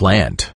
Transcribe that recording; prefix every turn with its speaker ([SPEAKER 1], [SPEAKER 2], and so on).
[SPEAKER 1] plant.